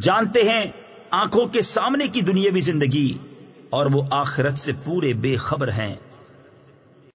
جانتے ہیں آنکھوں کے سامنے کی دنیاوی زندگی اور وہ آخرت سے پورے بے خبر ہیں۔